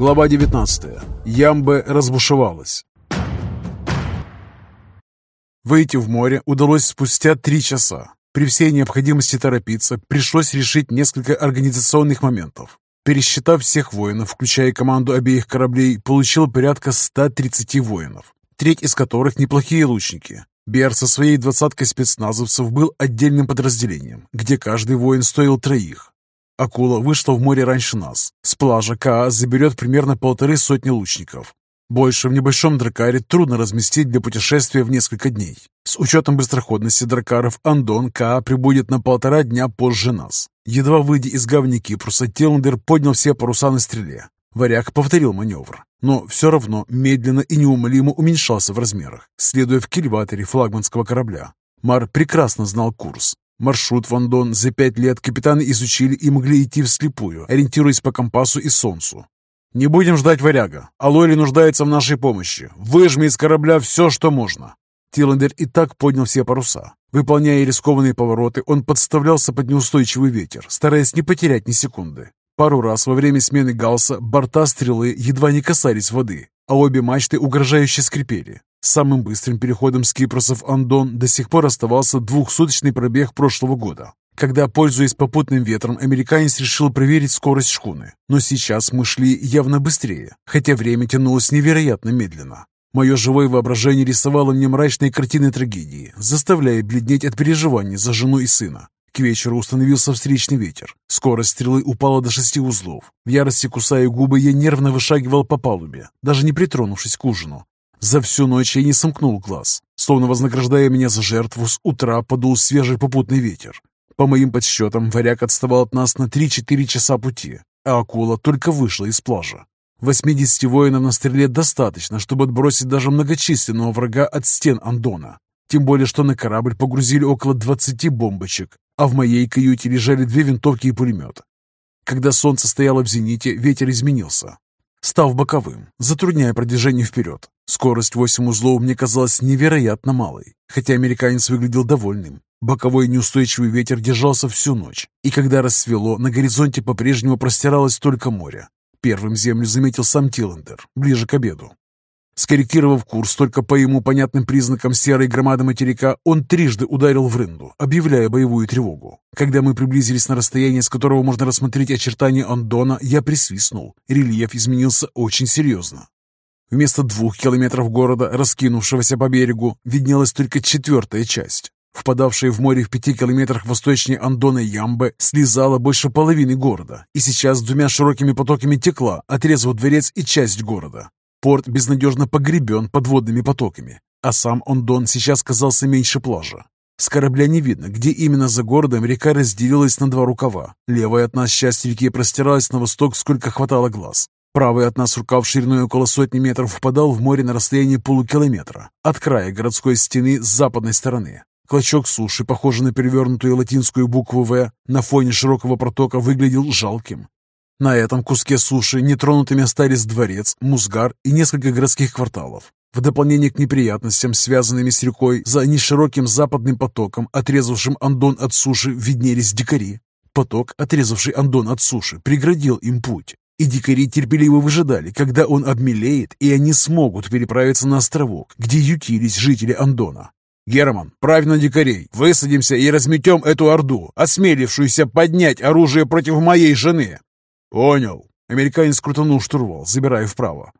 Глава 19. Ямбе разбушевалась. Выйти в море удалось спустя три часа. При всей необходимости торопиться, пришлось решить несколько организационных моментов. Пересчитав всех воинов, включая команду обеих кораблей, получил порядка 130 воинов, треть из которых неплохие лучники. Бер со своей двадцаткой спецназовцев был отдельным подразделением, где каждый воин стоил троих. Акула вышла в море раньше нас. С плажа Каа заберет примерно полторы сотни лучников. Больше в небольшом дракаре трудно разместить для путешествия в несколько дней. С учетом быстроходности дракаров, Андон Каа прибудет на полтора дня позже нас. Едва выйдя из гавани Кипруса, Теландер поднял все паруса на стреле. Варяг повторил маневр, но все равно медленно и неумолимо уменьшался в размерах, следуя в кильваторе флагманского корабля. Мар прекрасно знал курс. Маршрут в Андон за пять лет капитаны изучили и могли идти вслепую, ориентируясь по компасу и солнцу. «Не будем ждать варяга. Алори нуждается в нашей помощи. Выжми из корабля все, что можно». Тиландер и так поднял все паруса. Выполняя рискованные повороты, он подставлялся под неустойчивый ветер, стараясь не потерять ни секунды. Пару раз во время смены галса борта стрелы едва не касались воды, а обе мачты угрожающе скрипели. Самым быстрым переходом с Кипроса Андон до сих пор оставался двухсуточный пробег прошлого года, когда, пользуясь попутным ветром, американец решил проверить скорость шхуны. Но сейчас мы шли явно быстрее, хотя время тянулось невероятно медленно. Мое живое воображение рисовало мне мрачные картины трагедии, заставляя бледнеть от переживаний за жену и сына. К вечеру установился встречный ветер. Скорость стрелы упала до шести узлов. В ярости кусая губы, я нервно вышагивал по палубе, даже не притронувшись к ужину. За всю ночь я не сомкнул глаз. Словно вознаграждая меня за жертву, с утра подул свежий попутный ветер. По моим подсчетам, варяг отставал от нас на 3-4 часа пути, а акула только вышла из плажа. 80 воинов на стреле достаточно, чтобы отбросить даже многочисленного врага от стен Андона. Тем более, что на корабль погрузили около 20 бомбочек, а в моей каюте лежали две винтовки и пулемет. Когда солнце стояло в зените, ветер изменился став боковым, затрудняя продвижение вперед. Скорость 8 узлов мне казалась невероятно малой, хотя американец выглядел довольным. Боковой неустойчивый ветер держался всю ночь, и когда рассвело, на горизонте по-прежнему простиралось только море. Первым землю заметил сам Тиллендер, ближе к обеду. Скорректировав курс только по ему понятным признакам серой громады материка, он трижды ударил в рынду, объявляя боевую тревогу. Когда мы приблизились на расстояние, с которого можно рассмотреть очертания Андона, я присвистнул. Рельеф изменился очень серьезно. Вместо двух километров города, раскинувшегося по берегу, виднелась только четвертая часть. Впадавшая в море в пяти километрах восточнее Андона Ямбе слезала больше половины города и сейчас двумя широкими потоками текла, отрезав дворец и часть города. Порт безнадежно погребен подводными потоками, а сам Ондон сейчас казался меньше плажа. С корабля не видно, где именно за городом река разделилась на два рукава. Левая от нас часть реки простиралась на восток, сколько хватало глаз. Правый от нас рукав шириной около сотни метров впадал в море на расстоянии полукилометра от края городской стены с западной стороны. Клочок суши, похожий на перевернутую латинскую букву «В», на фоне широкого протока выглядел жалким. На этом куске суши нетронутыми остались дворец, Музгар и несколько городских кварталов. В дополнение к неприятностям, связанными с рекой, за нешироким западным потоком, отрезавшим Андон от суши, виднелись дикари. Поток, отрезавший Андон от суши, преградил им путь. И дикари терпеливо выжидали, когда он обмелеет, и они смогут переправиться на островок, где ютились жители Андона. «Герман, правь на дикарей, высадимся и разметем эту орду, осмелившуюся поднять оружие против моей жены!» «Понял». Американец крутанул штурвал, забирая вправо.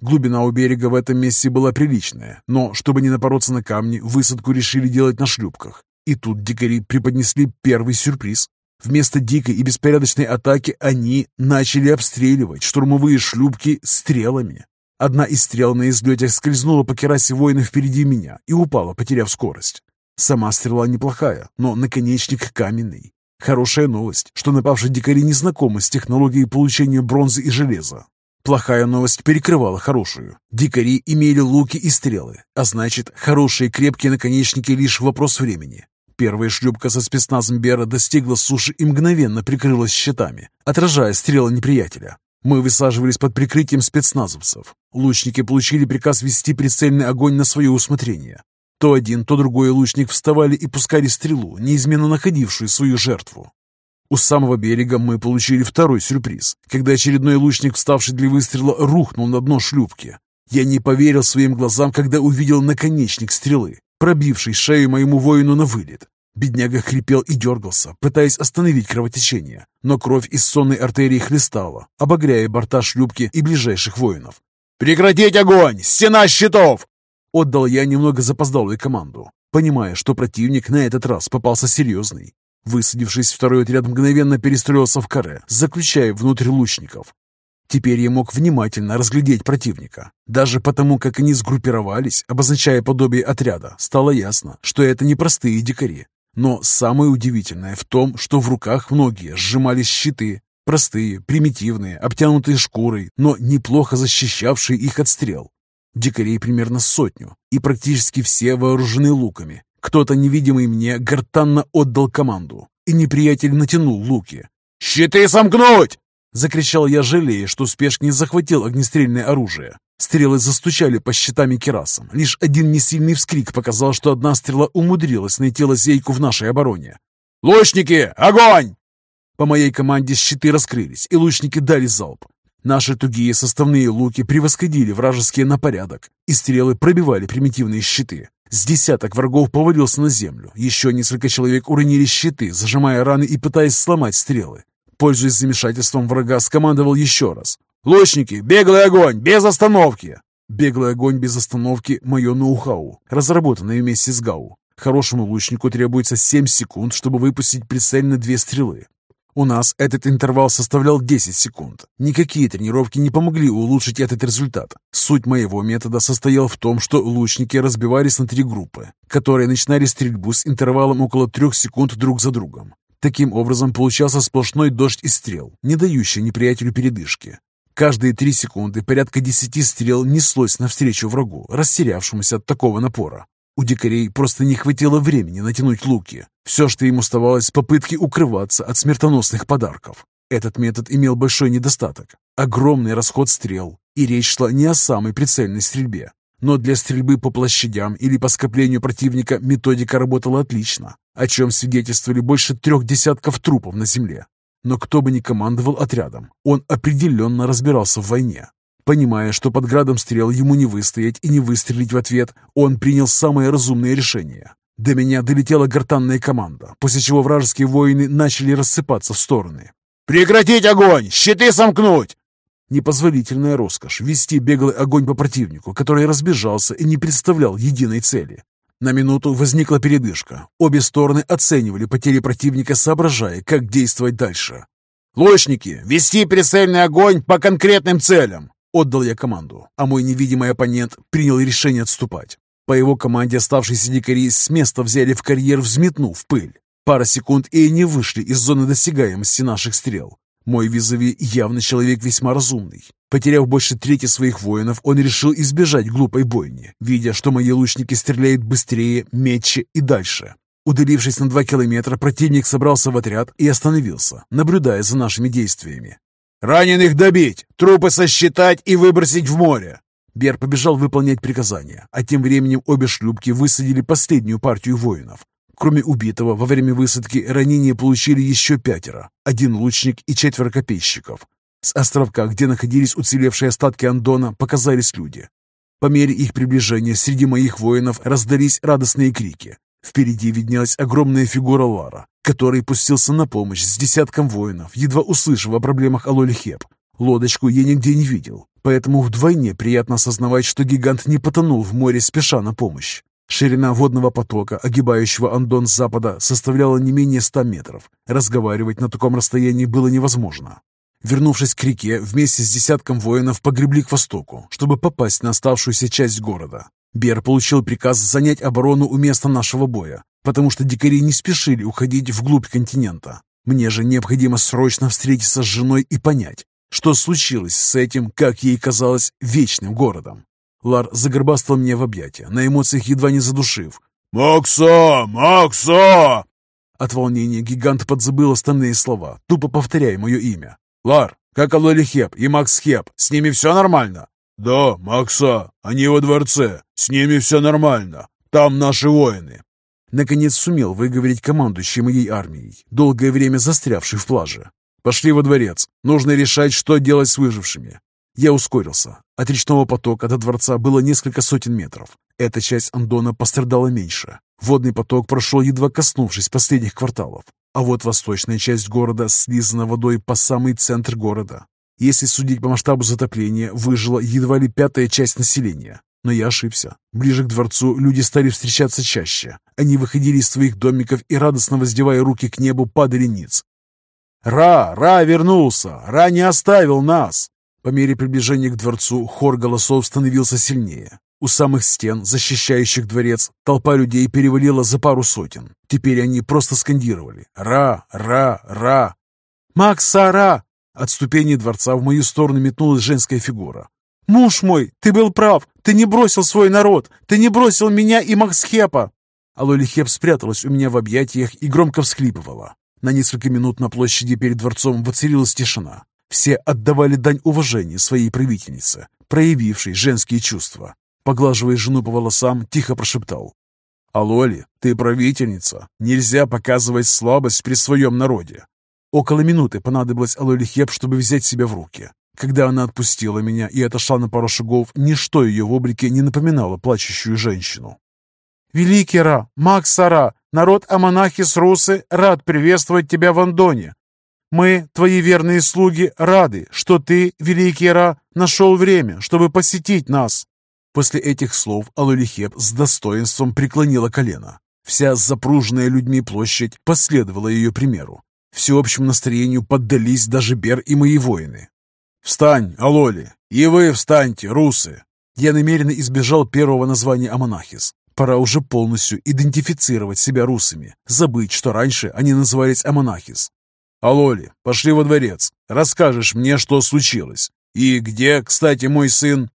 Глубина у берега в этом месте была приличная, но, чтобы не напороться на камни, высадку решили делать на шлюпках. И тут дикари преподнесли первый сюрприз. Вместо дикой и беспорядочной атаки они начали обстреливать штурмовые шлюпки стрелами. Одна из стрел на излете скользнула по керасе воина впереди меня и упала, потеряв скорость. Сама стрела неплохая, но наконечник каменный. Хорошая новость, что напавшие дикари не знакомы с технологией получения бронзы и железа. Плохая новость перекрывала хорошую. Дикари имели луки и стрелы, а значит, хорошие крепкие наконечники лишь вопрос времени. Первая шлюпка со спецназом Бера достигла суши и мгновенно прикрылась щитами, отражая стрелы неприятеля. Мы высаживались под прикрытием спецназовцев. Лучники получили приказ вести прицельный огонь на свое усмотрение. То один, то другой лучник вставали и пускали стрелу, неизменно находившую свою жертву. У самого берега мы получили второй сюрприз, когда очередной лучник, вставший для выстрела, рухнул на дно шлюпки. Я не поверил своим глазам, когда увидел наконечник стрелы, пробивший шею моему воину на вылет. Бедняга хрипел и дергался, пытаясь остановить кровотечение, но кровь из сонной артерии хлестала, обогряя борта шлюпки и ближайших воинов. «Прекратить огонь! Стена щитов!» Отдал я немного запоздалую команду, понимая, что противник на этот раз попался серьезный. Высадившись, второй отряд мгновенно перестроился в каре, заключая внутрь лучников. Теперь я мог внимательно разглядеть противника. Даже потому, как они сгруппировались, обозначая подобие отряда, стало ясно, что это не простые дикари. Но самое удивительное в том, что в руках многие сжимались щиты, простые, примитивные, обтянутые шкурой, но неплохо защищавшие их от стрел. Дикарей примерно сотню, и практически все вооружены луками. Кто-то, невидимый мне, гортанно отдал команду, и неприятель натянул луки. «Щиты сомкнуть!» Закричал я, жалея, что спешк не захватил огнестрельное оружие. Стрелы застучали по щитам и керасам. Лишь один несильный вскрик показал, что одна стрела умудрилась найти лазейку в нашей обороне. «Лучники! Огонь!» По моей команде щиты раскрылись, и лучники дали залп. Наши тугие составные луки превосходили вражеские на порядок, и стрелы пробивали примитивные щиты. С десяток врагов повалился на землю. Еще несколько человек уронили щиты, зажимая раны и пытаясь сломать стрелы. Пользуясь замешательством врага, скомандовал еще раз. «Лучники, беглый огонь, без остановки!» Беглый огонь без остановки – мое ноу-хау, разработанное вместе с ГАУ. Хорошему лучнику требуется 7 секунд, чтобы выпустить прицельно две стрелы. У нас этот интервал составлял 10 секунд. Никакие тренировки не помогли улучшить этот результат. Суть моего метода состояла в том, что лучники разбивались на три группы, которые начинали стрельбу с интервалом около 3 секунд друг за другом. Таким образом, получался сплошной дождь из стрел, не дающий неприятелю передышки. Каждые три секунды порядка десяти стрел неслось навстречу врагу, растерявшемуся от такого напора. У дикарей просто не хватило времени натянуть луки. Все, что им оставалось, попытки укрываться от смертоносных подарков. Этот метод имел большой недостаток. Огромный расход стрел. И речь шла не о самой прицельной стрельбе. Но для стрельбы по площадям или по скоплению противника методика работала отлично о чем свидетельствовали больше трех десятков трупов на земле. Но кто бы ни командовал отрядом, он определенно разбирался в войне. Понимая, что под градом стрел ему не выстоять и не выстрелить в ответ, он принял самое разумное решение. До меня долетела гортанная команда, после чего вражеские воины начали рассыпаться в стороны. «Прекратить огонь! Щиты сомкнуть!» Непозволительная роскошь вести беглый огонь по противнику, который разбежался и не представлял единой цели. На минуту возникла передышка. Обе стороны оценивали потери противника, соображая, как действовать дальше. «Лучники, вести прицельный огонь по конкретным целям!» Отдал я команду, а мой невидимый оппонент принял решение отступать. По его команде оставшиеся дикари с места взяли в карьер, взметнув пыль. Пара секунд, и они вышли из зоны досягаемости наших стрел. Мой визави явно человек весьма разумный. Потеряв больше трети своих воинов, он решил избежать глупой бойни, видя, что мои лучники стреляют быстрее, метче и дальше. Удалившись на два километра, противник собрался в отряд и остановился, наблюдая за нашими действиями. «Раненых добить! Трупы сосчитать и выбросить в море!» Бер побежал выполнять приказания, а тем временем обе шлюпки высадили последнюю партию воинов. Кроме убитого, во время высадки ранения получили еще пятеро, один лучник и четверо копейщиков. С островка, где находились уцелевшие остатки Андона, показались люди. По мере их приближения среди моих воинов раздались радостные крики. Впереди виднелась огромная фигура Лара, который пустился на помощь с десятком воинов, едва услышав о проблемах Алолихеп. Лодочку я нигде не видел, поэтому вдвойне приятно осознавать, что гигант не потонул в море, спеша на помощь. Ширина водного потока, огибающего Андон с запада, составляла не менее ста метров. Разговаривать на таком расстоянии было невозможно. Вернувшись к реке, вместе с десятком воинов погребли к востоку, чтобы попасть на оставшуюся часть города. Бер получил приказ занять оборону у места нашего боя, потому что дикари не спешили уходить вглубь континента. Мне же необходимо срочно встретиться с женой и понять, что случилось с этим, как ей казалось, вечным городом. Лар загорбастал мне в объятия, на эмоциях едва не задушив. «Макса! Макса!» От волнения гигант подзабыл остальные слова, тупо повторяя мое имя. «Лар, как Алоли Хеп и Макс Хеп, с ними все нормально?» «Да, Макса, они во дворце, с ними все нормально, там наши воины». Наконец сумел выговорить командующий моей армией, долгое время застрявший в плаже. «Пошли во дворец. Нужно решать, что делать с выжившими». Я ускорился. От речного потока до дворца было несколько сотен метров. Эта часть Андона пострадала меньше. Водный поток прошел, едва коснувшись последних кварталов. А вот восточная часть города слизана водой по самый центр города. Если судить по масштабу затопления, выжила едва ли пятая часть населения. Но я ошибся. Ближе к дворцу люди стали встречаться чаще. Они выходили из своих домиков и, радостно воздевая руки к небу, падали ниц. «Ра! Ра вернулся! Ра не оставил нас!» По мере приближения к дворцу хор голосов становился сильнее. У самых стен, защищающих дворец, толпа людей перевалила за пару сотен. Теперь они просто скандировали «Ра! Ра! Ра!» «Макса! Ра!» От ступени дворца в мою сторону метнулась женская фигура. «Муж мой, ты был прав! Ты не бросил свой народ! Ты не бросил меня и Максхепа!» Алоли Хеп спряталась у меня в объятиях и громко всхлипывала. На несколько минут на площади перед дворцом воцарилась тишина. Все отдавали дань уважения своей правительнице, проявившей женские чувства. Поглаживая жену по волосам, тихо прошептал. «Алоли, ты правительница. Нельзя показывать слабость при своем народе. Около минуты понадобилось Алоли Хеп, чтобы взять себя в руки. Когда она отпустила меня и отошла на пару шагов, ничто ее в облике не напоминало плачущую женщину. «Великий Ра, Макс Сара, народ Аманахис Русы рад приветствовать тебя в Андоне. Мы, твои верные слуги, рады, что ты, великий Ра, нашел время, чтобы посетить нас». После этих слов Алулихеп с достоинством преклонила колено. Вся запруженная людьми площадь последовала ее примеру. Всеобщему настроению поддались даже Бер и мои воины. «Встань, Алоли! И вы встаньте, русы!» Я намеренно избежал первого названия Амонахис. Пора уже полностью идентифицировать себя русами, забыть, что раньше они назывались Амонахис. «Алоли, пошли во дворец. Расскажешь мне, что случилось. И где, кстати, мой сын?»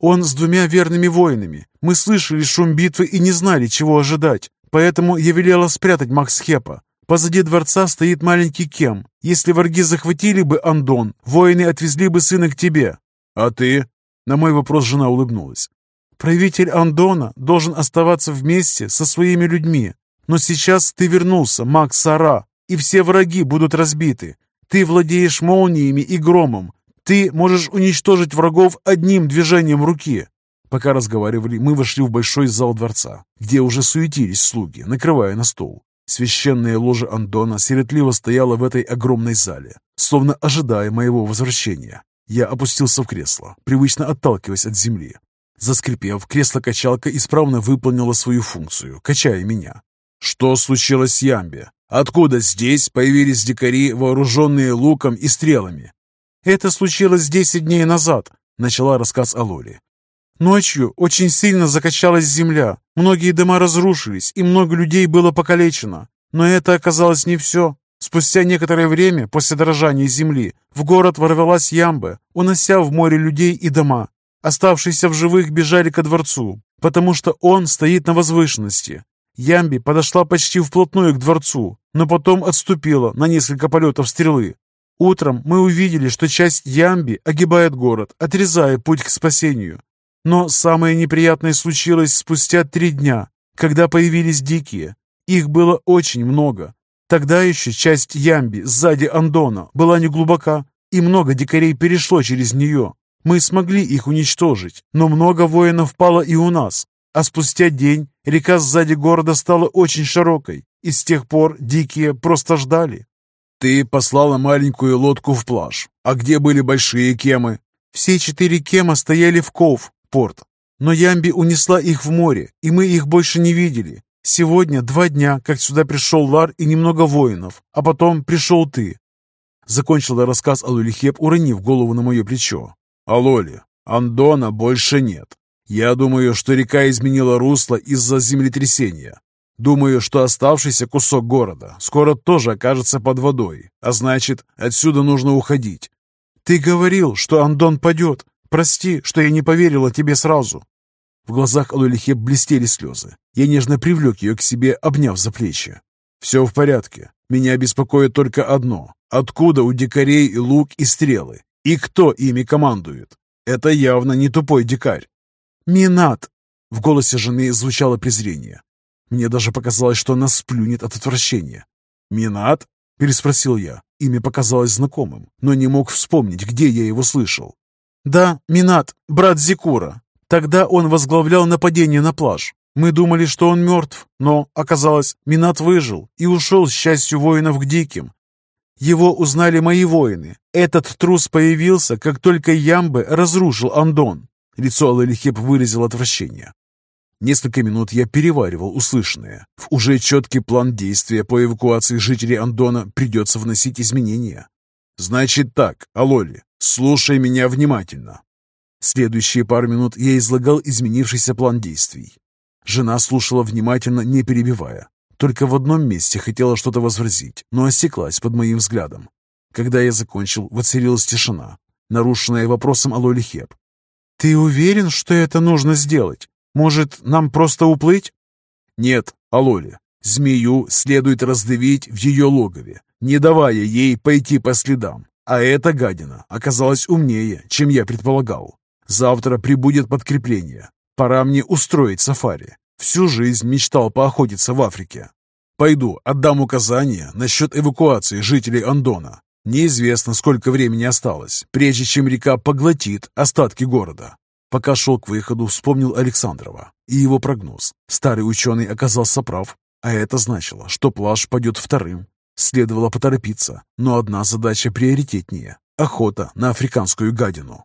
«Он с двумя верными воинами. Мы слышали шум битвы и не знали, чего ожидать. Поэтому я велела спрятать Макс Хепа. Позади дворца стоит маленький Кем. Если враги захватили бы Андон, воины отвезли бы сына к тебе. А ты?» На мой вопрос жена улыбнулась. «Правитель Андона должен оставаться вместе со своими людьми. Но сейчас ты вернулся, маг Сара, и все враги будут разбиты. Ты владеешь молниями и громом. Ты можешь уничтожить врагов одним движением руки». Пока разговаривали, мы вошли в большой зал дворца, где уже суетились слуги, накрывая на стол. Священное ложе Андона сиротливо стояло в этой огромной зале, словно ожидая моего возвращения. Я опустился в кресло, привычно отталкиваясь от земли. Заскрипев, кресло-качалка исправно выполнило свою функцию, качая меня. Что случилось с Ямбе? Откуда здесь появились дикари, вооруженные луком и стрелами? Это случилось десять дней назад, начала рассказ Алоли. Ночью очень сильно закачалась земля, многие дома разрушились, и много людей было покалечено. Но это оказалось не все. Спустя некоторое время после дрожания земли в город ворвалась ямба, унося в море людей и дома. Оставшиеся в живых бежали ко дворцу, потому что он стоит на возвышенности. Ямби подошла почти вплотную к дворцу, но потом отступила на несколько полетов стрелы. Утром мы увидели, что часть Ямби огибает город, отрезая путь к спасению. Но самое неприятное случилось спустя три дня, когда появились дикие. Их было очень много. Тогда еще часть Ямби сзади Андона была неглубока, и много дикарей перешло через нее. Мы смогли их уничтожить, но много воинов пало и у нас. А спустя день река сзади города стала очень широкой, и с тех пор дикие просто ждали. «Ты послала маленькую лодку в плаж. А где были большие кемы?» «Все четыре кема стояли в Ков, порт. Но Ямби унесла их в море, и мы их больше не видели. Сегодня два дня, как сюда пришел Лар и немного воинов, а потом пришел ты. Закончила рассказ Алулихеп, уронив голову на мое плечо. Алоли, Андона больше нет. Я думаю, что река изменила русло из-за землетрясения. Думаю, что оставшийся кусок города скоро тоже окажется под водой, а значит, отсюда нужно уходить. Ты говорил, что Андон падет, Прости, что я не поверила тебе сразу». В глазах Алулихе блестели слезы. Я нежно привлек ее к себе, обняв за плечи. «Все в порядке. Меня беспокоит только одно. Откуда у дикарей лук, и стрелы? И кто ими командует? Это явно не тупой дикарь». «Минат!» В голосе жены звучало презрение. Мне даже показалось, что она сплюнет от отвращения. «Минат?» – переспросил я. Имя показалось знакомым, но не мог вспомнить, где я его слышал. «Да, Минат, брат Зикура. Тогда он возглавлял нападение на пляж. Мы думали, что он мертв, но, оказалось, Минат выжил и ушел с частью воинов к диким. Его узнали мои воины. Этот трус появился, как только Ямбе разрушил Андон. Лицо Алалихеп выразило отвращение. Несколько минут я переваривал услышанное. В уже четкий план действия по эвакуации жителей Андона придется вносить изменения. «Значит так, Алоли, слушай меня внимательно». Следующие пару минут я излагал изменившийся план действий. Жена слушала внимательно, не перебивая. Только в одном месте хотела что-то возразить, но осеклась под моим взглядом. Когда я закончил, воцарилась тишина, нарушенная вопросом Алоли Хеп. «Ты уверен, что это нужно сделать? Может, нам просто уплыть?» «Нет, Алоли, змею следует раздавить в ее логове, не давая ей пойти по следам. А эта гадина оказалась умнее, чем я предполагал. Завтра прибудет подкрепление. Пора мне устроить сафари. Всю жизнь мечтал поохотиться в Африке. Пойду, отдам указания насчет эвакуации жителей Андона. Неизвестно, сколько времени осталось, прежде чем река поглотит остатки города. Пока шел к выходу, вспомнил Александрова и его прогноз. Старый ученый оказался прав, а это значило, что плаж пойдет вторым. Следовало поторопиться, но одна задача приоритетнее – охота на африканскую гадину.